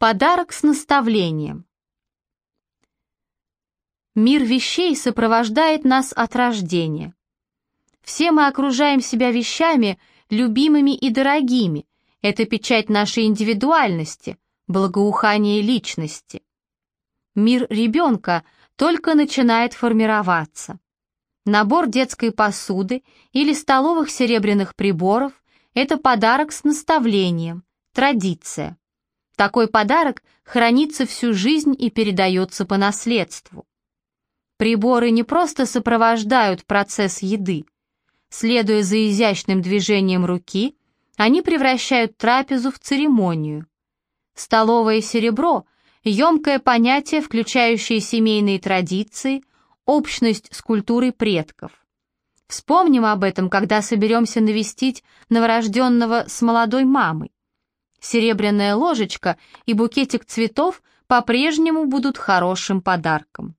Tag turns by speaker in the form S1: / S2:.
S1: Подарок с наставлением. Мир вещей сопровождает нас от рождения. Все мы окружаем себя вещами, любимыми и дорогими. Это печать нашей индивидуальности, благоухание личности. Мир ребенка только начинает формироваться. Набор детской посуды или столовых серебряных приборов – это подарок с наставлением, традиция. Такой подарок хранится всю жизнь и передается по наследству. Приборы не просто сопровождают процесс еды. Следуя за изящным движением руки, они превращают трапезу в церемонию. Столовое серебро – емкое понятие, включающее семейные традиции, общность с культурой предков. Вспомним об этом, когда соберемся навестить новорожденного с молодой мамой. Серебряная ложечка и букетик цветов по-прежнему будут хорошим подарком.